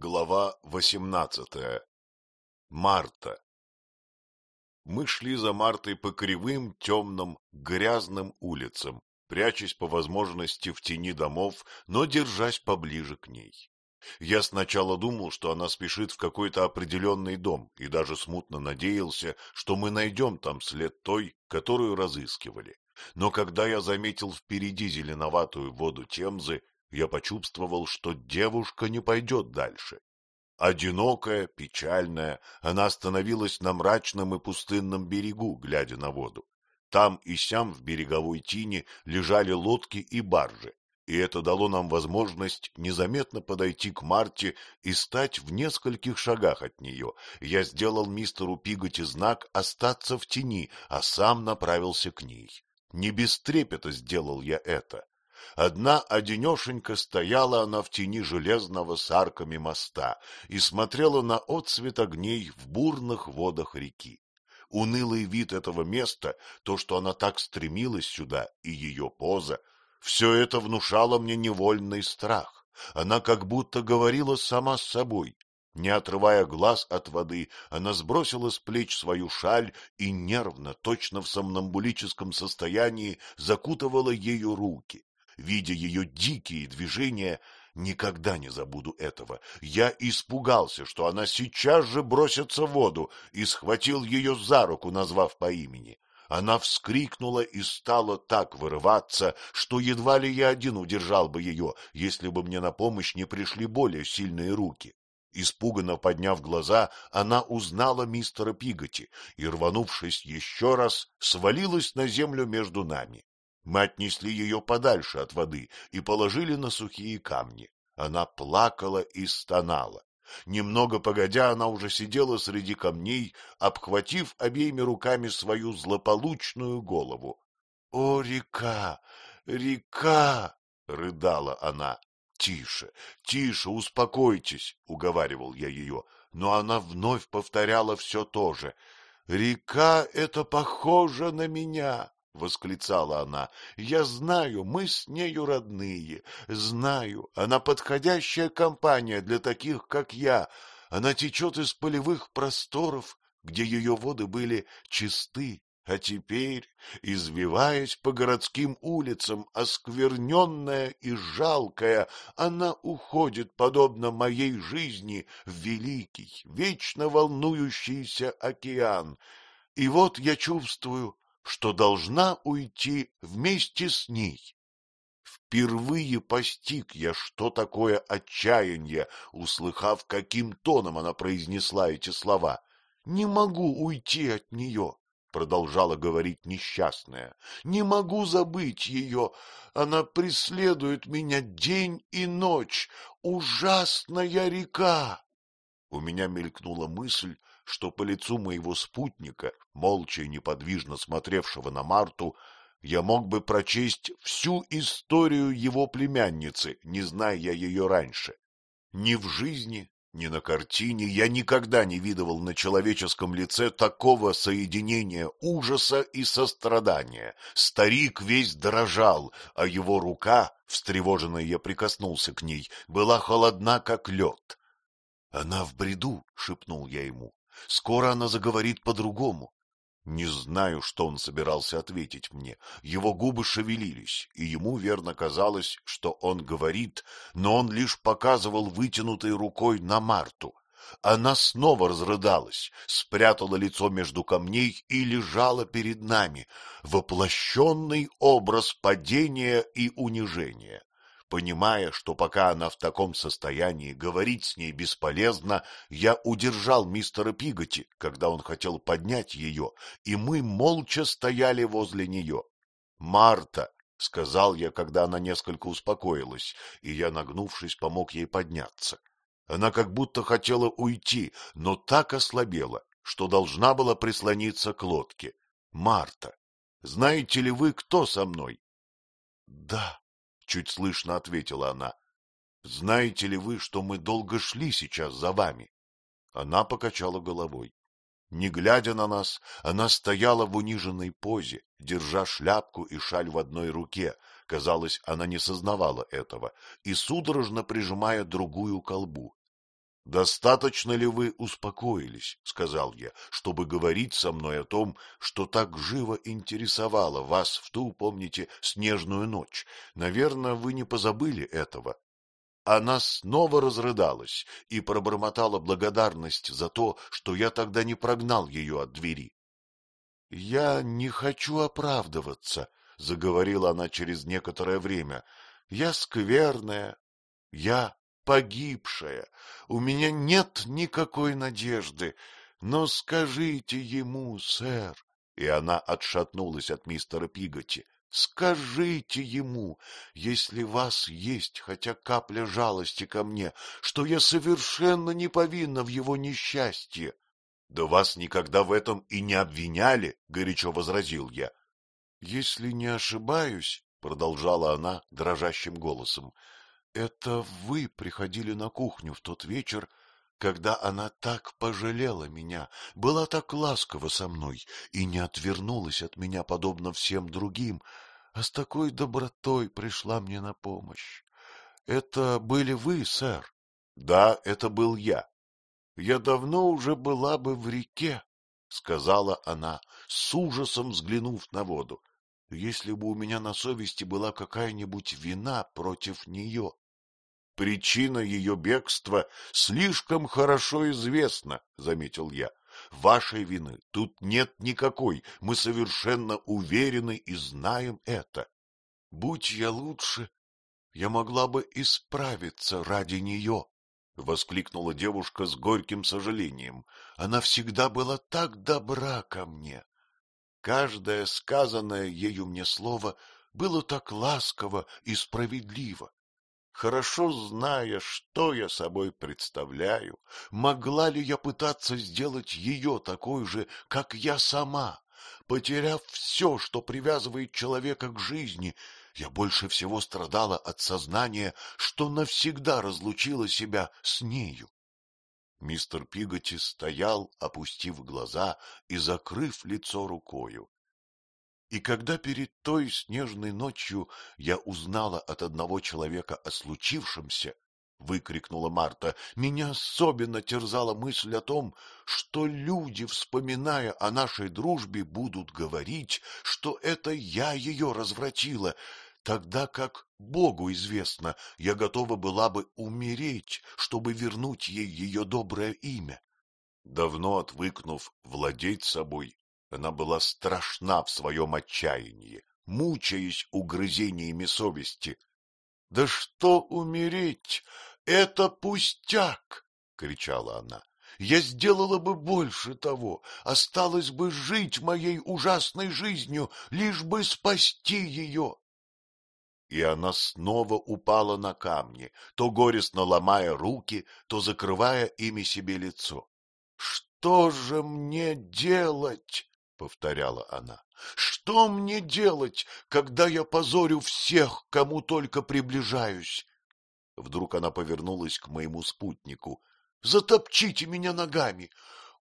Глава восемнадцатая. Марта. Мы шли за Мартой по кривым, темным, грязным улицам, прячась по возможности в тени домов, но держась поближе к ней. Я сначала думал, что она спешит в какой-то определенный дом, и даже смутно надеялся, что мы найдем там след той, которую разыскивали. Но когда я заметил впереди зеленоватую воду Темзы, я почувствовал, что девушка не пойдет дальше. Одинокая, печальная, она остановилась на мрачном и пустынном берегу, глядя на воду. Там и сям в береговой тине лежали лодки и баржи, и это дало нам возможность незаметно подойти к Марте и стать в нескольких шагах от нее. Я сделал мистеру Пиготи знак остаться в тени, а сам направился к ней. Не без трепета сделал я это. Одна одинешенька стояла она в тени железного с арками моста и смотрела на отцвет огней в бурных водах реки. Унылый вид этого места, то, что она так стремилась сюда, и ее поза, все это внушало мне невольный страх. Она как будто говорила сама с собой. Не отрывая глаз от воды, она сбросила с плеч свою шаль и нервно, точно в сомнамбулическом состоянии, закутывала ею руки. Видя ее дикие движения, никогда не забуду этого. Я испугался, что она сейчас же бросится в воду, и схватил ее за руку, назвав по имени. Она вскрикнула и стала так вырываться, что едва ли я один удержал бы ее, если бы мне на помощь не пришли более сильные руки. Испуганно подняв глаза, она узнала мистера Пиготи и, рванувшись еще раз, свалилась на землю между нами. Мы отнесли ее подальше от воды и положили на сухие камни. Она плакала и стонала. Немного погодя, она уже сидела среди камней, обхватив обеими руками свою злополучную голову. — О, река! Река! — рыдала она. — Тише, тише, успокойтесь, — уговаривал я ее, но она вновь повторяла все то же. — Река — это похоже на меня. — восклицала она. — Я знаю, мы с нею родные. Знаю, она подходящая компания для таких, как я. Она течет из полевых просторов, где ее воды были чисты, а теперь, извиваясь по городским улицам, оскверненная и жалкая, она уходит, подобно моей жизни, в великий, вечно волнующийся океан. И вот я чувствую, что должна уйти вместе с ней. Впервые постиг я, что такое отчаяние, услыхав, каким тоном она произнесла эти слова. «Не могу уйти от нее», — продолжала говорить несчастная. «Не могу забыть ее. Она преследует меня день и ночь. Ужасная река!» У меня мелькнула мысль, что по лицу моего спутника, молча и неподвижно смотревшего на Марту, я мог бы прочесть всю историю его племянницы, не зная я ее раньше. Ни в жизни, ни на картине я никогда не видывал на человеческом лице такого соединения ужаса и сострадания. Старик весь дрожал, а его рука, встревоженная я прикоснулся к ней, была холодна, как лед. — Она в бреду, — шепнул я ему. Скоро она заговорит по-другому. Не знаю, что он собирался ответить мне. Его губы шевелились, и ему верно казалось, что он говорит, но он лишь показывал вытянутой рукой на Марту. Она снова разрыдалась, спрятала лицо между камней и лежала перед нами, воплощенный образ падения и унижения. Понимая, что пока она в таком состоянии, говорить с ней бесполезно, я удержал мистера Пиготи, когда он хотел поднять ее, и мы молча стояли возле нее. — Марта, — сказал я, когда она несколько успокоилась, и я, нагнувшись, помог ей подняться. Она как будто хотела уйти, но так ослабела, что должна была прислониться к лодке. — Марта, знаете ли вы, кто со мной? — Да, чуть слышно ответила она. Знаете ли вы, что мы долго шли сейчас за вами? Она покачала головой. Не глядя на нас, она стояла в униженной позе, держа шляпку и шаль в одной руке. Казалось, она не сознавала этого, и судорожно прижимая другую колбу. Достаточно ли вы успокоились, — сказал я, — чтобы говорить со мной о том, что так живо интересовало вас в ту, помните, снежную ночь? Наверное, вы не позабыли этого. Она снова разрыдалась и пробормотала благодарность за то, что я тогда не прогнал ее от двери. — Я не хочу оправдываться, — заговорила она через некоторое время. — Я скверная, я погибшая, у меня нет никакой надежды, но скажите ему, сэр, и она отшатнулась от мистера Пиготи, скажите ему, если вас есть хотя капля жалости ко мне, что я совершенно не повинна в его несчастье. — Да вас никогда в этом и не обвиняли, — горячо возразил я. — Если не ошибаюсь, — продолжала она дрожащим голосом, это вы приходили на кухню в тот вечер, когда она так пожалела меня, была так ласкова со мной и не отвернулась от меня, подобно всем другим, а с такой добротой пришла мне на помощь. Это были вы, сэр? Да, это был я. Я давно уже была бы в реке, — сказала она, с ужасом взглянув на воду если бы у меня на совести была какая-нибудь вина против нее. Причина ее бегства слишком хорошо известна, — заметил я. Вашей вины тут нет никакой, мы совершенно уверены и знаем это. Будь я лучше, я могла бы исправиться ради нее, — воскликнула девушка с горьким сожалением. Она всегда была так добра ко мне. Каждое сказанное ею мне слово было так ласково и справедливо. Хорошо зная, что я собой представляю, могла ли я пытаться сделать ее такой же, как я сама, потеряв все, что привязывает человека к жизни, я больше всего страдала от сознания, что навсегда разлучила себя с нею. Мистер Пиготи стоял, опустив глаза и закрыв лицо рукою. И когда перед той снежной ночью я узнала от одного человека о случившемся, — выкрикнула Марта, — меня особенно терзала мысль о том, что люди, вспоминая о нашей дружбе, будут говорить, что это я ее развратила, тогда как Богу известно, я готова была бы умереть, чтобы вернуть ей ее доброе имя. Давно отвыкнув владеть собой, она была страшна в своем отчаянии, мучаясь угрызениями совести. — Да что умереть? Это пустяк! — кричала она. — Я сделала бы больше того, осталось бы жить моей ужасной жизнью, лишь бы спасти ее. И она снова упала на камни, то горестно ломая руки, то закрывая ими себе лицо. — Что же мне делать? — повторяла она. — Что мне делать, когда я позорю всех, кому только приближаюсь? Вдруг она повернулась к моему спутнику. — Затопчите меня ногами!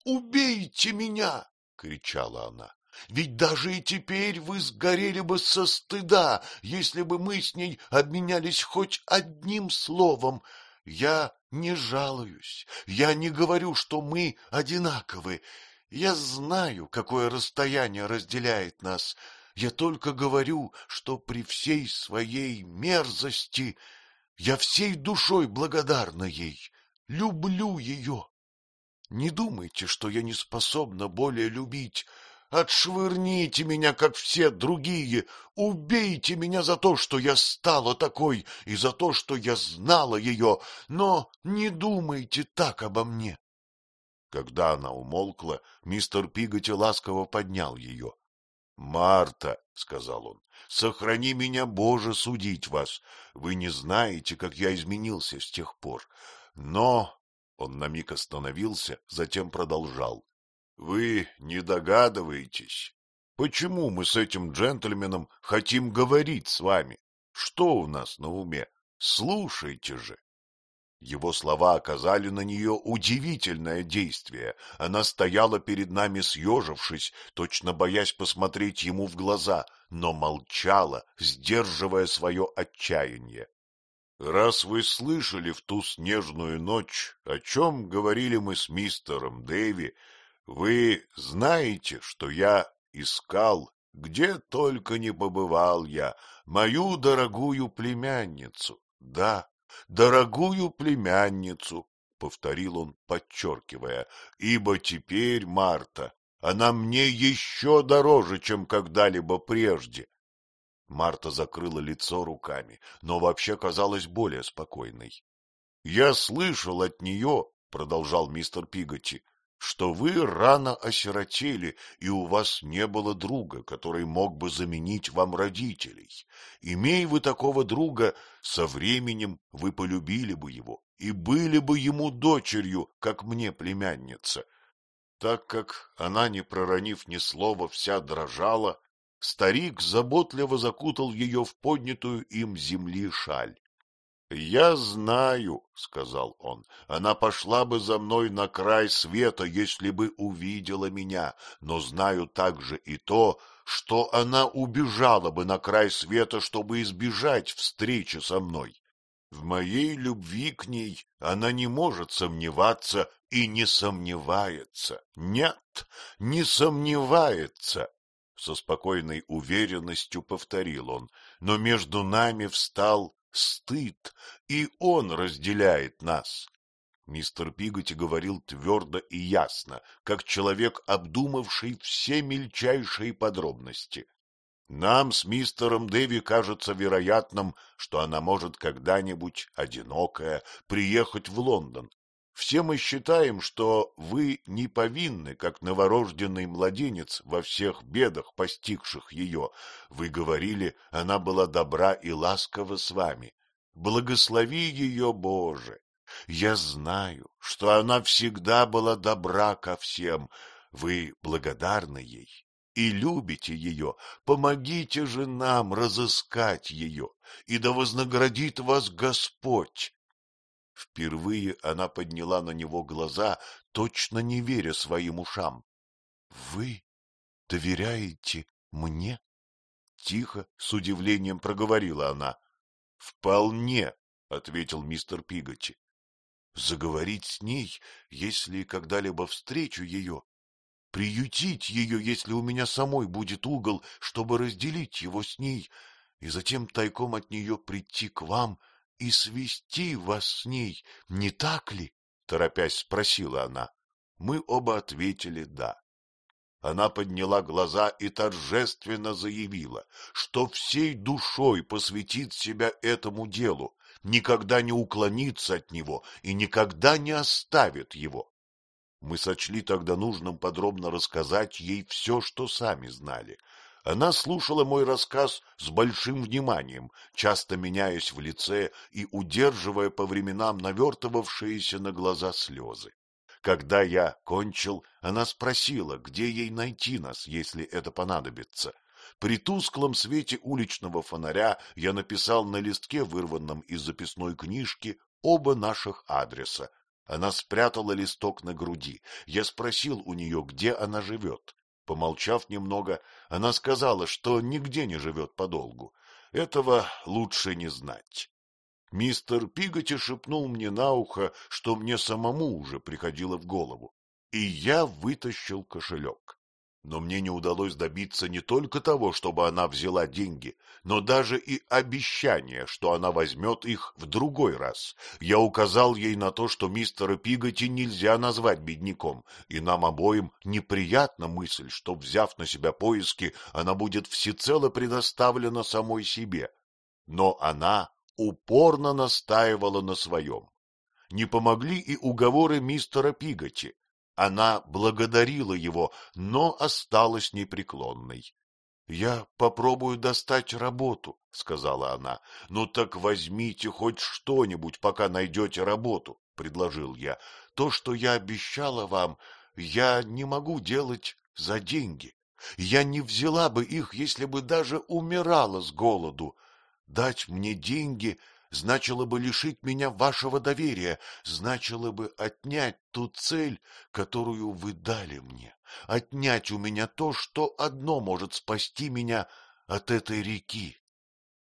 Убейте меня! — кричала она. — Ведь даже и теперь вы сгорели бы со стыда, если бы мы с ней обменялись хоть одним словом. Я не жалуюсь, я не говорю, что мы одинаковы. Я знаю, какое расстояние разделяет нас. Я только говорю, что при всей своей мерзости я всей душой благодарна ей, люблю ее. Не думайте, что я не способна более любить. Отшвырните меня, как все другие, убейте меня за то, что я стала такой, и за то, что я знала ее, но не думайте так обо мне. Когда она умолкла, мистер Пиготи ласково поднял ее. — Марта, — сказал он, — сохрани меня, Боже, судить вас. Вы не знаете, как я изменился с тех пор. Но... Он на миг остановился, затем продолжал. — Вы не догадываетесь, почему мы с этим джентльменом хотим говорить с вами? Что у нас на уме? Слушайте же. Его слова оказали на нее удивительное действие. Она стояла перед нами съежившись, точно боясь посмотреть ему в глаза, но молчала, сдерживая свое отчаяние. раз вы слышали в ту снежную ночь, о чем говорили мы с мистером Дэви, вы знаете, что я искал, где только не побывал я, мою дорогую племянницу. Да, дорогую племянницу, — повторил он, подчеркивая, — ибо теперь, Марта, она мне еще дороже, чем когда-либо прежде. Марта закрыла лицо руками, но вообще казалась более спокойной. — Я слышал от нее, — продолжал мистер Пиготи, — что вы рано осиротели, и у вас не было друга, который мог бы заменить вам родителей. Имея вы такого друга, со временем вы полюбили бы его и были бы ему дочерью, как мне племянница. Так как она, не проронив ни слова, вся дрожала, Старик заботливо закутал ее в поднятую им земли шаль. — Я знаю, — сказал он, — она пошла бы за мной на край света, если бы увидела меня, но знаю также и то, что она убежала бы на край света, чтобы избежать встречи со мной. В моей любви к ней она не может сомневаться и не сомневается. Нет, не сомневается. Со спокойной уверенностью повторил он, но между нами встал стыд, и он разделяет нас. Мистер Пиготи говорил твердо и ясно, как человек, обдумавший все мельчайшие подробности. Нам с мистером Дэви кажется вероятным, что она может когда-нибудь, одинокая, приехать в Лондон все мы считаем, что вы не повинны, как новорожденный младенец, во всех бедах, постигших ее. Вы говорили, она была добра и ласкова с вами. Благослови ее, Боже! Я знаю, что она всегда была добра ко всем. Вы благодарны ей и любите ее. Помогите же нам разыскать ее, и да вознаградит вас Господь Впервые она подняла на него глаза, точно не веря своим ушам. — Вы доверяете мне? — тихо, с удивлением проговорила она. — Вполне, — ответил мистер Пиготи. — Заговорить с ней, если когда-либо встречу ее, приютить ее, если у меня самой будет угол, чтобы разделить его с ней, и затем тайком от нее прийти к вам — и свести вас с ней, не так ли? — торопясь спросила она. Мы оба ответили «да». Она подняла глаза и торжественно заявила, что всей душой посвятит себя этому делу, никогда не уклонится от него и никогда не оставит его. Мы сочли тогда нужным подробно рассказать ей все, что сами знали, она слушала мой рассказ с большим вниманием, часто меняясь в лице и удерживая по временам навертывавшиеся на глаза слезы. Когда я кончил, она спросила, где ей найти нас, если это понадобится. При тусклом свете уличного фонаря я написал на листке, вырванном из записной книжки, оба наших адреса. Она спрятала листок на груди. Я спросил у нее, где она живет. Помолчав немного, она сказала, что нигде не живет подолгу. Этого лучше не знать. Мистер Пиготи шепнул мне на ухо, что мне самому уже приходило в голову, и я вытащил кошелек. Но мне не удалось добиться не только того, чтобы она взяла деньги, но даже и обещания, что она возьмет их в другой раз. Я указал ей на то, что мистера Пиготи нельзя назвать бедняком, и нам обоим неприятна мысль, что, взяв на себя поиски, она будет всецело предоставлена самой себе. Но она упорно настаивала на своем. Не помогли и уговоры мистера Пиготи. Она благодарила его, но осталась непреклонной. — Я попробую достать работу, — сказала она. — Ну так возьмите хоть что-нибудь, пока найдете работу, — предложил я. — То, что я обещала вам, я не могу делать за деньги. Я не взяла бы их, если бы даже умирала с голоду. Дать мне деньги значило бы лишить меня вашего доверия, значило бы отнять ту цель, которую вы дали мне, отнять у меня то, что одно может спасти меня от этой реки.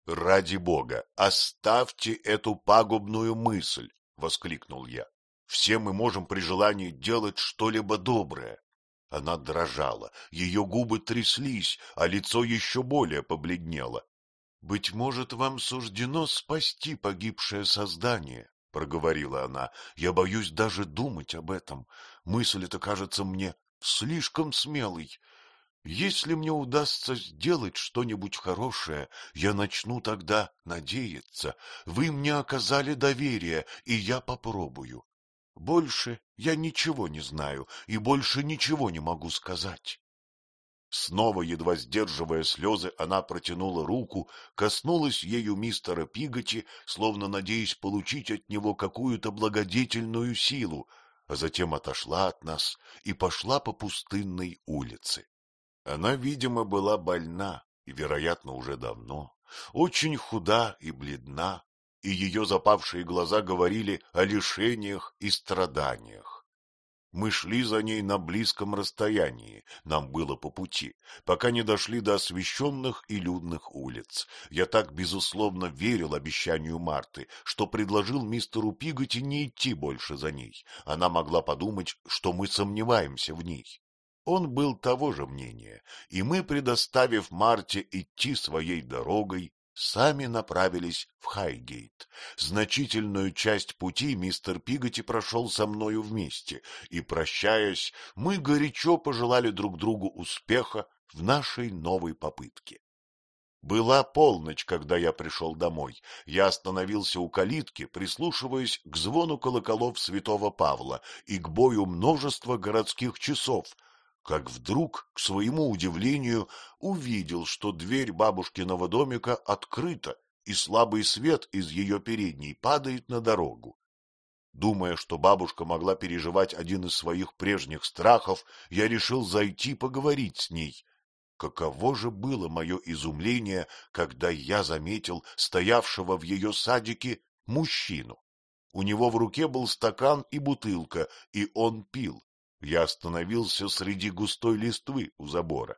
— Ради бога, оставьте эту пагубную мысль! — воскликнул я. — Все мы можем при желании делать что-либо доброе. Она дрожала, ее губы тряслись, а лицо еще более побледнело. — Быть может, вам суждено спасти погибшее создание, — проговорила она. — Я боюсь даже думать об этом. Мысль эта кажется мне слишком смелой. Если мне удастся сделать что-нибудь хорошее, я начну тогда надеяться. Вы мне оказали доверие, и я попробую. Больше я ничего не знаю и больше ничего не могу сказать. Снова, едва сдерживая слезы, она протянула руку, коснулась ею мистера Пиготи, словно надеясь получить от него какую-то благодетельную силу, а затем отошла от нас и пошла по пустынной улице. Она, видимо, была больна, и, вероятно, уже давно, очень худа и бледна, и ее запавшие глаза говорили о лишениях и страданиях. Мы шли за ней на близком расстоянии, нам было по пути, пока не дошли до освещенных и людных улиц. Я так безусловно верил обещанию Марты, что предложил мистеру Пиготи не идти больше за ней. Она могла подумать, что мы сомневаемся в ней. Он был того же мнения, и мы, предоставив Марте идти своей дорогой, сами направились в Хайгейт. Значительную часть пути мистер Пиготи прошел со мною вместе, и, прощаясь, мы горячо пожелали друг другу успеха в нашей новой попытке. Была полночь, когда я пришел домой. Я остановился у калитки, прислушиваясь к звону колоколов святого Павла и к бою множества городских часов, как вдруг, к своему удивлению, увидел, что дверь бабушкиного домика открыта, и слабый свет из ее передней падает на дорогу. Думая, что бабушка могла переживать один из своих прежних страхов, я решил зайти поговорить с ней. Каково же было мое изумление, когда я заметил стоявшего в ее садике мужчину. У него в руке был стакан и бутылка, и он пил. Я остановился среди густой листвы у забора.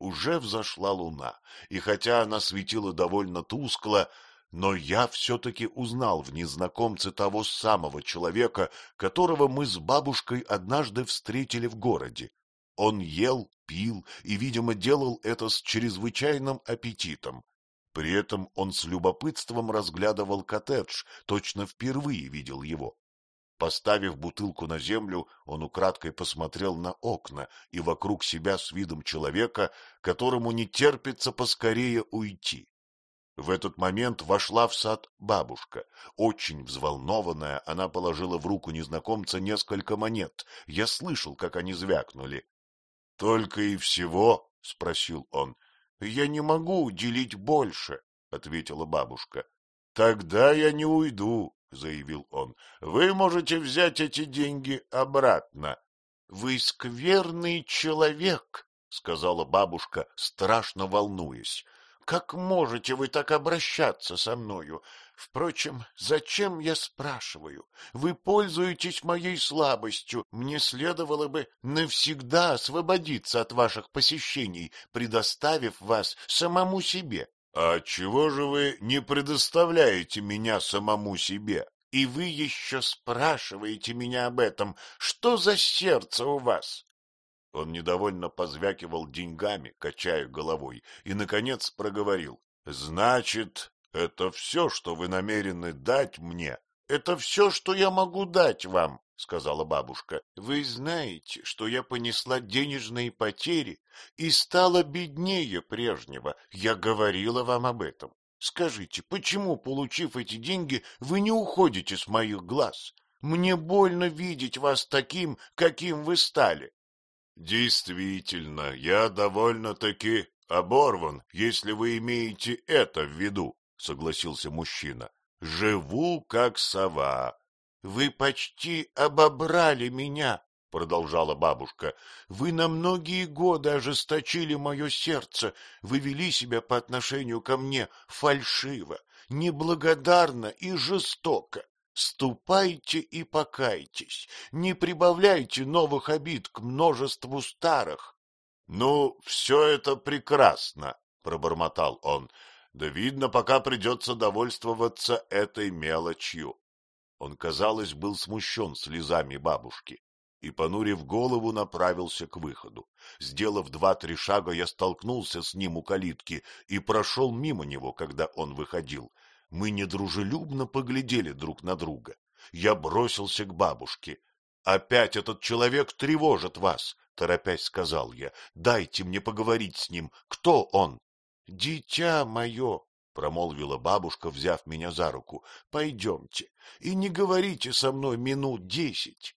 Уже взошла луна, и хотя она светила довольно тускло, но я все-таки узнал в незнакомце того самого человека, которого мы с бабушкой однажды встретили в городе. Он ел, пил и, видимо, делал это с чрезвычайным аппетитом. При этом он с любопытством разглядывал коттедж, точно впервые видел его. Поставив бутылку на землю, он украдкой посмотрел на окна и вокруг себя с видом человека, которому не терпится поскорее уйти. В этот момент вошла в сад бабушка. Очень взволнованная, она положила в руку незнакомца несколько монет. Я слышал, как они звякнули. — Только и всего? — спросил он. — Я не могу уделить больше, — ответила бабушка. — Тогда я не уйду, — заявил он, — вы можете взять эти деньги обратно. — Вы скверный человек, — сказала бабушка, страшно волнуясь. — Как можете вы так обращаться со мною? Впрочем, зачем я спрашиваю? Вы пользуетесь моей слабостью. Мне следовало бы навсегда освободиться от ваших посещений, предоставив вас самому себе. — А чего же вы не предоставляете меня самому себе? И вы еще спрашиваете меня об этом. Что за сердце у вас? Он недовольно позвякивал деньгами, качая головой, и, наконец, проговорил. — Значит, это все, что вы намерены дать мне? — Это все, что я могу дать вам, — сказала бабушка. — Вы знаете, что я понесла денежные потери и стала беднее прежнего. Я говорила вам об этом. Скажите, почему, получив эти деньги, вы не уходите с моих глаз? Мне больно видеть вас таким, каким вы стали. — Действительно, я довольно-таки оборван, если вы имеете это в виду, — согласился мужчина. — Живу, как сова. Вы почти обобрали меня, — продолжала бабушка. — Вы на многие годы ожесточили мое сердце, вы вели себя по отношению ко мне фальшиво, неблагодарно и жестоко. Ступайте и покайтесь, не прибавляйте новых обид к множеству старых. — Ну, все это прекрасно, — пробормотал он. Да видно, пока придется довольствоваться этой мелочью. Он, казалось, был смущен слезами бабушки и, понурив голову, направился к выходу. Сделав два-три шага, я столкнулся с ним у калитки и прошел мимо него, когда он выходил. Мы недружелюбно поглядели друг на друга. Я бросился к бабушке. — Опять этот человек тревожит вас, — торопясь сказал я. — Дайте мне поговорить с ним. Кто он? — Дитя мое, — промолвила бабушка, взяв меня за руку, — пойдемте и не говорите со мной минут десять.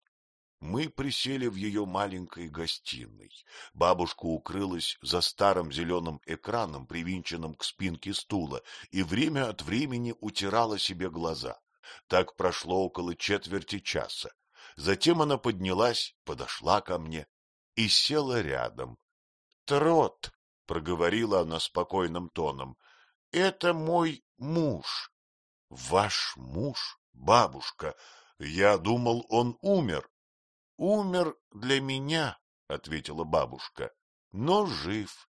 Мы присели в ее маленькой гостиной. Бабушка укрылась за старым зеленым экраном, привинченным к спинке стула, и время от времени утирала себе глаза. Так прошло около четверти часа. Затем она поднялась, подошла ко мне и села рядом. — Трот, — проговорила она спокойным тоном, — это мой муж. — Ваш муж, бабушка? Я думал, он умер. — Умер для меня, — ответила бабушка, — но жив.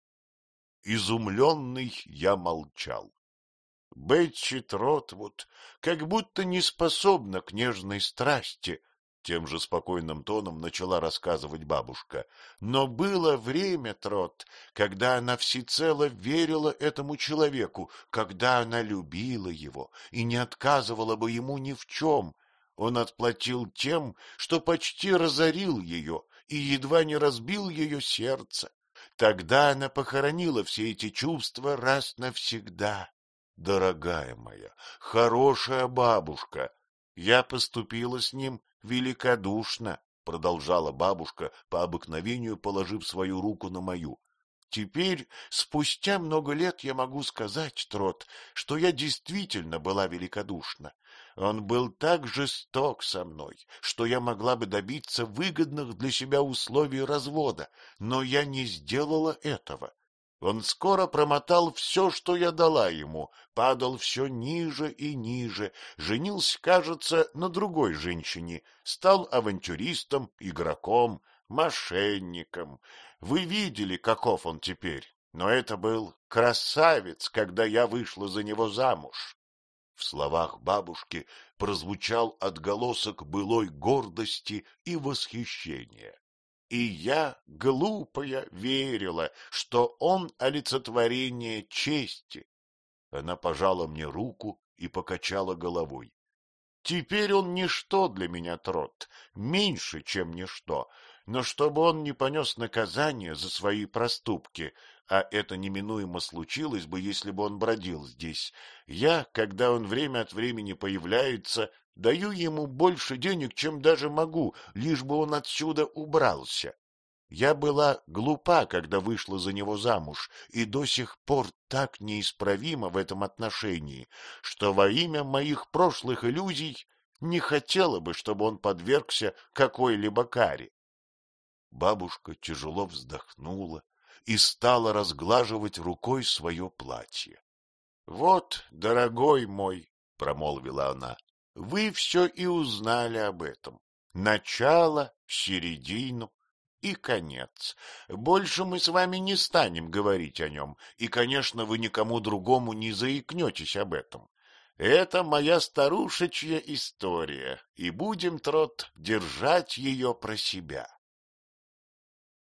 Изумленный я молчал. Бетчи Тротвуд как будто не способна к нежной страсти, тем же спокойным тоном начала рассказывать бабушка. Но было время, Трот, когда она всецело верила этому человеку, когда она любила его и не отказывала бы ему ни в чем, он отплатил тем, что почти разорил ее и едва не разбил ее сердце. Тогда она похоронила все эти чувства раз навсегда. Дорогая моя, хорошая бабушка, я поступила с ним великодушно, продолжала бабушка, по обыкновению положив свою руку на мою. Теперь, спустя много лет, я могу сказать, Трот, что я действительно была великодушна. Он был так жесток со мной, что я могла бы добиться выгодных для себя условий развода, но я не сделала этого. Он скоро промотал все, что я дала ему, падал все ниже и ниже, женился, кажется, на другой женщине, стал авантюристом, игроком, мошенником. Вы видели, каков он теперь, но это был красавец, когда я вышла за него замуж. В словах бабушки прозвучал отголосок былой гордости и восхищения. И я, глупая, верила, что он олицетворение чести. Она пожала мне руку и покачала головой. Теперь он ничто для меня, Трот, меньше, чем ничто, но чтобы он не понес наказание за свои проступки, а это неминуемо случилось бы, если бы он бродил здесь. Я, когда он время от времени появляется, даю ему больше денег, чем даже могу, лишь бы он отсюда убрался. Я была глупа, когда вышла за него замуж, и до сих пор так неисправима в этом отношении, что во имя моих прошлых иллюзий не хотела бы, чтобы он подвергся какой-либо каре. Бабушка тяжело вздохнула и стала разглаживать рукой свое платье. — Вот, дорогой мой, — промолвила она, — вы все и узнали об этом. Начало, середину и конец. Больше мы с вами не станем говорить о нем, и, конечно, вы никому другому не заикнетесь об этом. Это моя старушечья история, и будем, Трот, держать ее про себя.